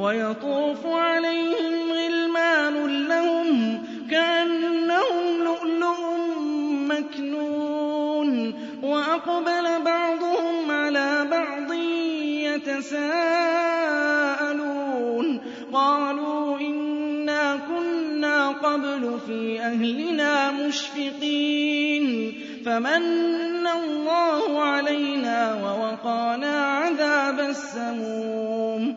ويطوف عليهم غلمان لهم كأنهم لؤلؤ مكنون وأقبل بعضهم على بعض يتساءلون قالوا إنا كنا قبل في أهلنا مشفقين فمن الله علينا ووقانا عذاب السموم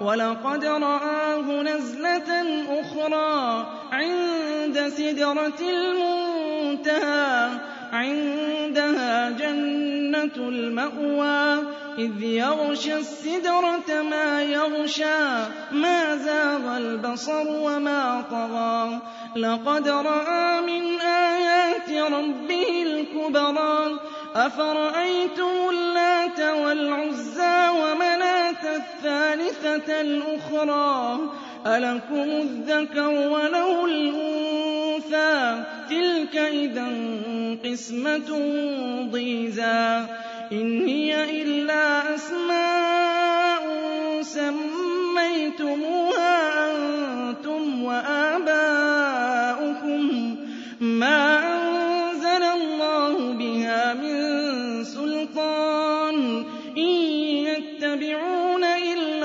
ولقد رآه نزلة أخرى عند سدرة المنتهى عندها جنة المأوى إذ يغشى السدرة ما يغشى ما زاغ البصر وما طغى لقد رأى من آيات ربه الكبرى أفرأيتم آية أخرى ألكم الذكر وله الأنثى؟ تلك إذا قسمة ضيزى. إن هي إلا أسماء سميتموها أنتم وآباؤكم. ما أنزل الله بها من سلطان. إن يتبعون